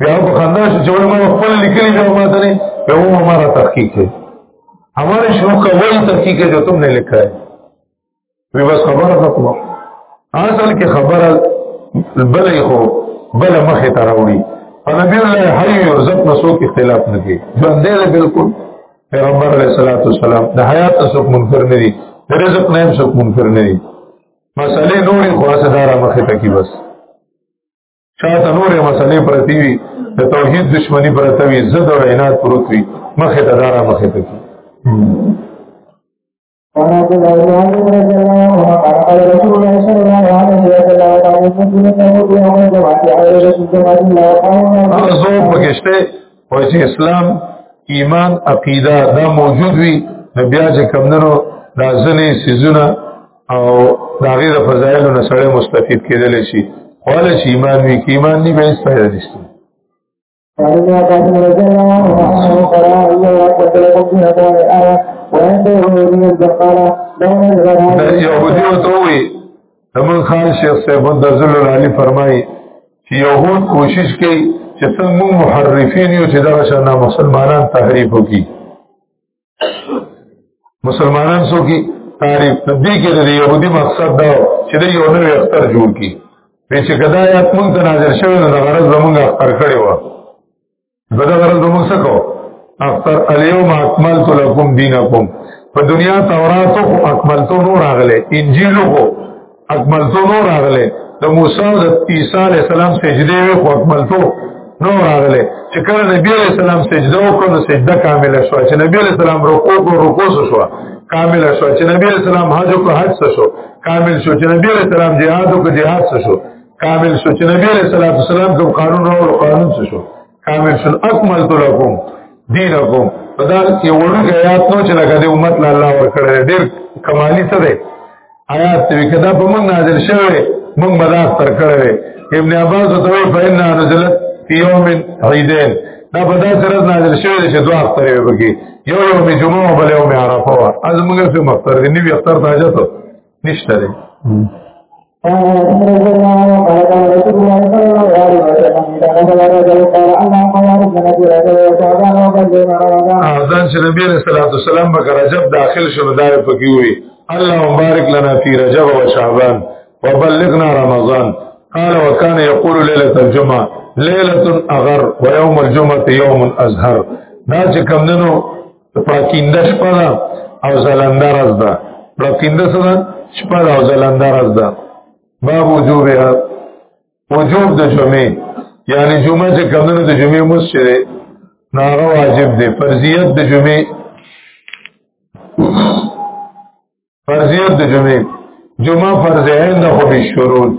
بیا په خندا شو چې ولې ما خپل لیکلي جو ما ته نه یو همارا تحقیق ہے ہمارے شروع کا وہی تحقیق ہے جو تم نے لکھا ہے وی بس خبر ختم اصل کې خبره بل خو بل مخه ته راوړي نبی الله حي او عزت نسو کې اختلاف نه کوي ژوند دې بالکل پیغمبر علیه الصلاۃ والسلام د حیات څخه منکر نه دي د رزق نه هم څخه منکر نه دي مسئلې نورې خاصه دارا مخه ته کی بس شاته نورې مسلې پرتی وي د توحید دشمنی پرته وي زد او عنایت پروت وي مخه ته دارا مخه ته کی وعن عبد اسلام ایمان عقیده دا موجود وي بیا چې کمندرو دا ځنې سيزونه او دا غیر فضایل نه سره مستفید کېدل شي قال شي ایمان وی کې ایمان نه به استفاده نشته یهودی او توي زمون خان شیخ صاحب د ذل علی فرمایي چې یهود کوشش کوي چې څنګه محرفین یو چې دا شنه مسلمانان تحریف وکړي مسلمانان سو کی تعریف تدې کې د يهودي مقصد دا چې د یو نوې اختر جوړ کی په چې کدا یا مونږ ته نازل شوی نو د غرض زمونږ اختر کړی و بده غرض زمونږ څه کو اختر الیوم اکملت لکم دینکم په دنیا تورات او اکملت نور اغله انجیل کو اکمل تو نور راغله د موسی او د عیسی علی السلام سجده وی خو اکمل تو نور راغله چې کله نبی علی السلام سجده وکړه سجده کامله شو چې نبی علی السلام رکوع کو رکوع شو کامل شو چې نبی علی السلام حج کو حج شو کامل شو چې نبی علی السلام جهاد کو جهاد شو کامل شو چې نبی علی السلام کو قانون او قانون شو کامل شل اکمل تو لکم دینکم دا یو ورګ آیات نو چې لکه د امت له الله ورکړی ډېر کمالی څه دی آیات دی کدا په موږ نازل شوی موږ مدار تر کړی ابن عباس ته وی فإن نزلت فی یوم عیدین دا په داسې سره نازل شوی چې دوه اختر یې وکي یو یوم جمعه او بل یوم عرفه از موږ څه مختار دی نیو اختر ته اجازه نشته اذان چې نبی رسول الله صلی الله علیه رجب داخل شو دا پکې وي الله مبارک لنا فی رجب و شعبان وبلغنا رمضان قال وكان يقول ليله الجمعه ليله اغر ويوم الجمعه يوم ازهر دا چې کمندنو پرکینده شپه ده او زلنده رز ده پرکینده څه ده شپه ده او زلنده رز ده باب وجوبها وجوب د جمعې یعنی جمعه چې کمونه د جمعې مسجد ناغه واجب دی فرضیت د جمعې فرضیت د جمعې جمعه فرض عین ده خو به شروط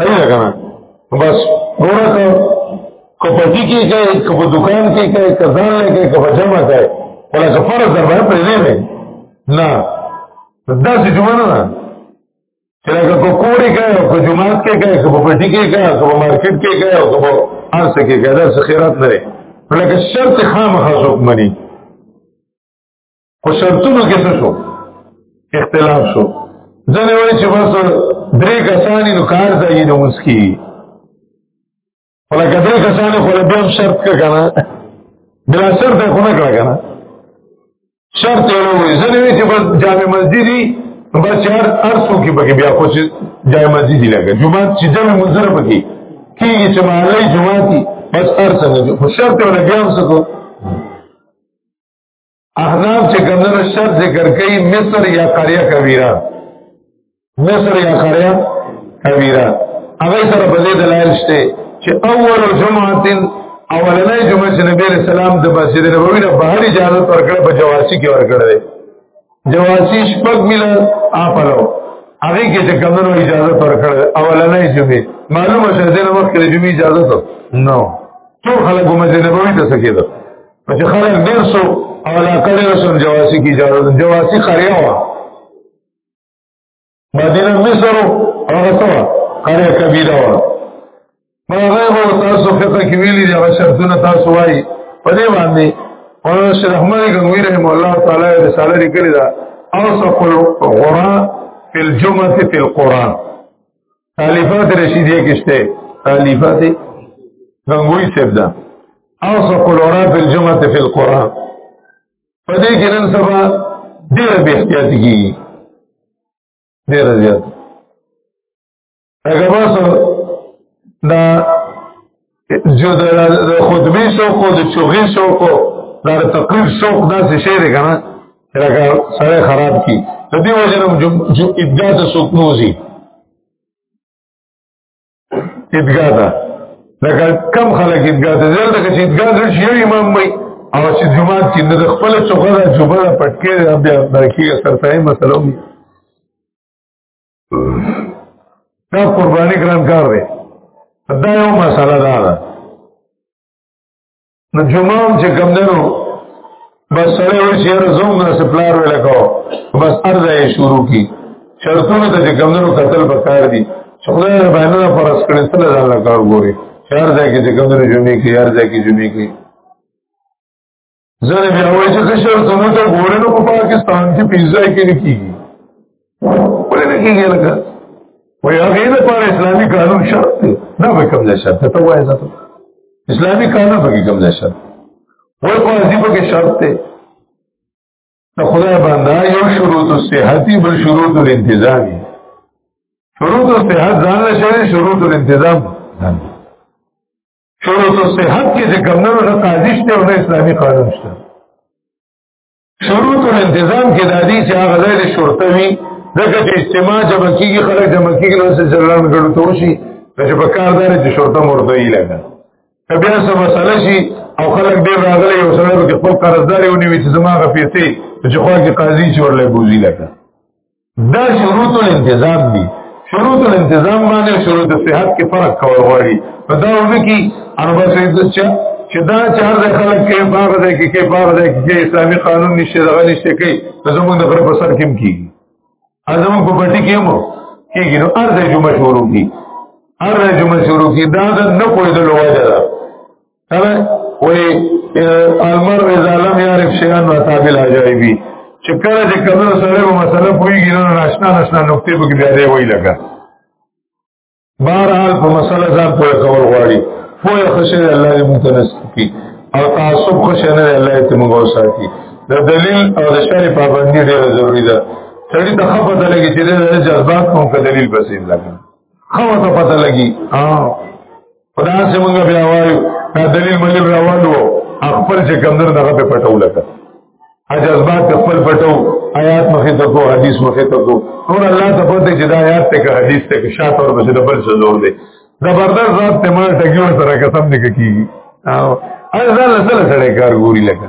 ایو کنه بس ګوره ته کپټی کې کوي کپ دکان کې کوي کزان نه کوي کپ جمع کوي ولا کفر در باندې پرې نه وي نه دا چې جمعه نه چې لکه کو کوړی کوي کو جمعه کې کوي کو پټی کې کوي کو مارکیټ کې کوي کو هر څه کې کوي دا خیرات نه لري لکه شرط خامخا څوک مني خو شرطونو کې څه شو اختلاف شو ځنه وایي چې بس درې کسانی نو کار ځای نه مسکی ولکه درې کسانی خو بیا شرط کا کنه بلا شرط خو نه کړه کنه شرط یې نو وایي ځنه وایي چې بس جامع مسجدي بس هر ارسو کې بګي بیا خو چې جامع مسجدي لګا جمعه چې جامع منظر پکې کیږي چې مالای جمعه بس ارسنه خو شرط یې نه بیا هم څه احناف چې کمدنو شرط ذکر کوي مصر یا قریه کبیره مصر یا قریه کبیره هغه سره په دې دلایل شته چې اول جمعه اولنې جمعه چې نبی رسول الله د مسجد نبوي نه بهر اجازه ورکړه په جواسي کې ورکړه جواسي شپږ مل اپلو هغه کې چې کمنو اجازه ورکړه اولنې جمعه معلومه شه دې نو وخت کې جمعه اجازه نو ټول خلک مسجد نبوي ته سکیدل چې خلک ډېر سو او لا کله رسول جواسی کی اجازه جواسی خریا وا مدینه مصر هغه څه خریا کبیره وا هغه هو تاسو فقہ کې ویلي دی هغه شرطونه تاسو وایي په دې باندې مولانا شیخ احمد غنوی رحم الله تعالی رساله لیکلې ده اوصف الغرا فی الجمعه فی القران تالیفات رشیدیه کشته تالیفات غنگوی صاحب دا اوصف الورا فی الجمعه فی القرآن په دې کې نن سبا ډېر به احتیاط کیږي ډېر زیات هغه واسو دا جو د خطبه شوق او د چوغې شوق دا تقریر شوق دا څه شی دی کنه لکه سره خراب کی د دې وجه نم جو ادعا ته شوق نوځي ادعا ته لکه کم خلک ادعا ته ځل لکه چې ادعا د شیو امام وي او چې جمعه کې د خپل چوغه جوبه پټکې بیا د کیږي سرتای مسلوم دا قرباني ګران کار دی دا یو مسله ده دا. نو جمعه هم چې کم دنو بس سره وي چې یاره زوم نه سپلار ویل کو بس ارزه یې شروع کی شرطونه ته چې کم دنو قتل پکار دي چې خدای نه باندې فرض کړي څه له الله کار ګوري هر ځای کې چې کم دنو جمعې کې هر ځای کې جمعې کې ځنه بیا وایي چې څه شو زموږ ته ګورې نو په پاکستان کې پیزا کې نه کیږي ولې نه کیږي لکه وایي هغه نه پر اسلامي قانون شرط دی دا به کوم ځای شرط ته وایي ځته اسلامي قانون به کوم ځای شرط وایي په دې په کې شرط دی نو خدای باندې یو شروط صحتي بل شروط الانتظامي شروط صحت ځان له شروط الانتظام ځان شروط الصحت کې چې کمنو نه قاضي شته او نه اسلامي قانون شته شروط الانتظام کې د دې چې هغه ځای د شرطه وي ځکه چې اجتماع جمع کیږي خلک جمع کیږي نو څه جلان ګړو ته وشي چې په کار دار چې شرطه مرده یې لګا کبه څه مسله شي او خلک ډیر راغلي او سره کې خپل قرضداري ونی وي چې زما غفيتي چې خو کې قاضي چې ورلې بوزي لګا دا شروط الانتظام دي شروط الانتظام باندې شروط صحت کې فرق کول غواړي په دا وګړي کې اربع سید چې چې دا چار د خلک کې باغ دی کې کې باغ دی کې اسلامي قانون نشته دغه نشته کې زموږ د غره په سر کې کیږي ازم په پټي کې مو کیږي نو ارزه جمعه شروع کی ارزه جمعه شروع کی دا د نه کوی د لوجه ده هغه وې المر اذا لم يعرف شيئا وتابل عجائبي چې کله چې کله سره په مسله پويږي نو ناشنا ناشنا نقطې به بیا دی وای لګا بهرحال په مسله ځان پوهه کول غواړي پوهه خشه الله دې متنسب کی او تعصب خشه نه الله دې موږ وساتي د دلیل او د شرع پابندي ډیره ضروری ده سړی ته خفه ده لګي چې د جذبات کوم کدلیل بسیم لګي خو ته پته لګي ها پدا سه موږ بیا وایو دا دلیل ملي راوالو خپل چې کمندر دغه په پټو لکه اجازبات خپل پټو آیات مخې ته کو حدیث مخې ته کو نور الله ته پته چې دا آیات ته که حدیث ته که شاته ور بشه دبل څه زور دی زبردست ذات ته ما ټګي ور سره قسم نه کیږي او ازل سره سره کار ګوري لکه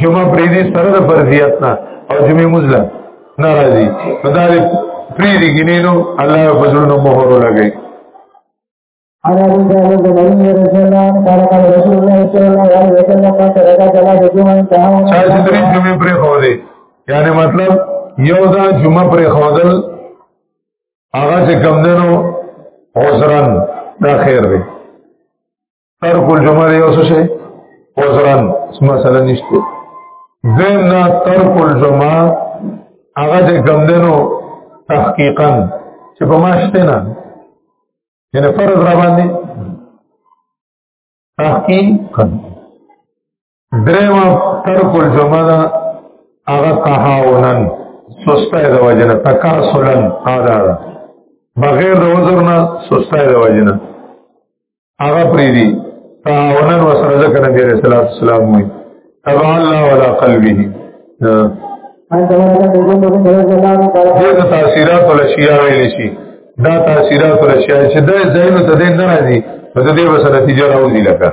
جمعه پرې دې سره د فرضیت نه او جمعه مزله ناراضي په دا دې پرې دې ګینینو الله فضل نو مهر لګي عن ابي داود النبي رضي الله عنه قال قال رسول الله صلى الله عليه وسلم ما ترك صلاه الجمعه انتهى شاید درې جمعه پرې خو دې یعنی مطلب یو دا جمعه پرې خو دل هغه چې کم دنو عذرن دا خیر دی تر کول جمعه یو څه شي وزرن مثلا نشته زم نه تر کول جمعه هغه چې کم دینو تحقیقا چې په ماشته نه یعنی فرض را باندې تحقیقا درېما ترک الجمعه دا هغه تهاونن سسته د وجنه تکاسلن ادا بغیر د وزر نه سسته د وجنه هغه پری دي تهاونن وسره ذکر نبی رسول الله صلی الله علیه وسلم تبع الله ولا قلبه دغه تاثیرات ول شیعه ویل شي دا تاثیرات ول شیعه چې د زینو ته نه راځي په دې وسره نتیجه راوځي لکه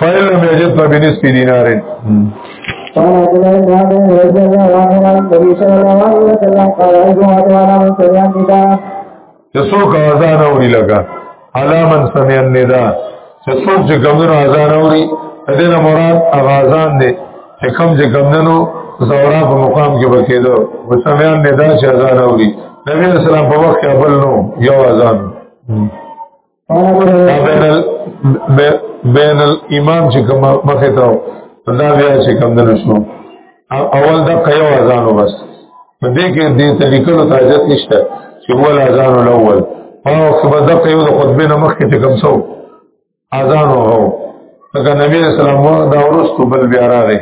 فإن لم يجد فبنصف دينار قال عبد الله بن عمرو رضي الله عنه عن النبي صلى الله عليه وسلم قال أيها أتوانا من سمع النداء چې څوک اذان اوري لګا علا من سمع النداء چې څوک چې کمونو اذان اوري دې نه مراد اغازان دي چې کم چې کمونو زورا په مقام کې وکیدو مسلمان نه دا چې اذان اوري نبی اسلام په وخت کې بل نو یو اذان بین الامام چې کوم مخه ته دا بیا چې کوم دنه شو اول دا کيو اذان وبس دې کې دې طریقو ته حاجت نشته چې اول اذان الاول او صبح دا کيو د خطبه نه مخه ته کوم سو اذان وو څنګه نبی رسول الله دا ورستو بل بیا راغی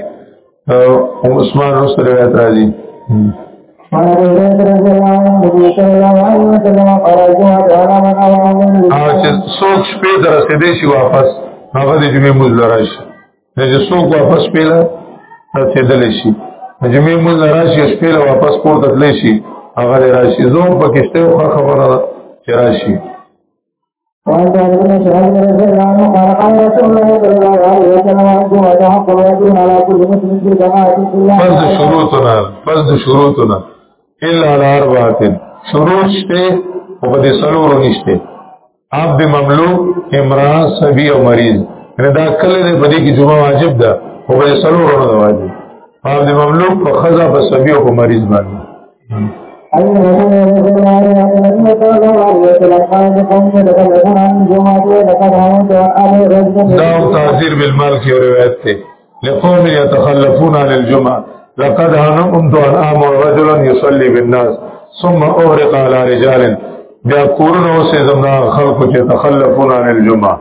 او عثمان رسول روایت راځي او چې څوک شپې ته رسېدې شي واپس هغه د جمعې موز لراشي چې څوک واپس شپې له رسېدل شي جمعې موز لراشي شپې له واپس کور ته تللی شي هغه راشي زوم پکې شته خبره چې راشي وعن سعد بن شهاب بن رضي الله عنه قال قال رسول الله صلى الله عليه وسلم انتم وتحق الواجب على كل مسلم في جماعه الله پس د شروطنا پس د شروطنا الا على اربعه شروط شته او په دې سلور نشته اپ د مملوک امراه سبي او مریض نه دا کله نه په دې کې جمعه واجب ده او په دې سلور نه واجب اپ د مملوک په خزا په سبي او مریض باندې دام نعم، تعذير بالمال کی روایت تے لقوم يتخلفون عن الجمعة لقد هنمت عن آم رجلا يصلي بالناس ثم اغرق على رجال بیا کورنو سے زمنا خلق تخلفون عن الجمعة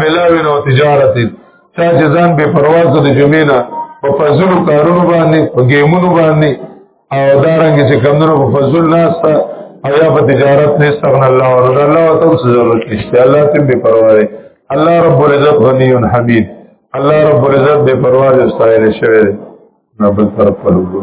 بلاوین او تجارت چا چې ځان به پرواز د جمعې نه په فضل کارونو باندې په گیمونو باندې او دارنګ چې کمونو په فضل ناشتا او یا په تجارت نه استغنا الله او الله او تاسو ضرورت نشته الله تم به پروا دی الله رب العزت غنی و حمید الله رب العزت به پروا دی استایل شوی نه بل طرف په لګو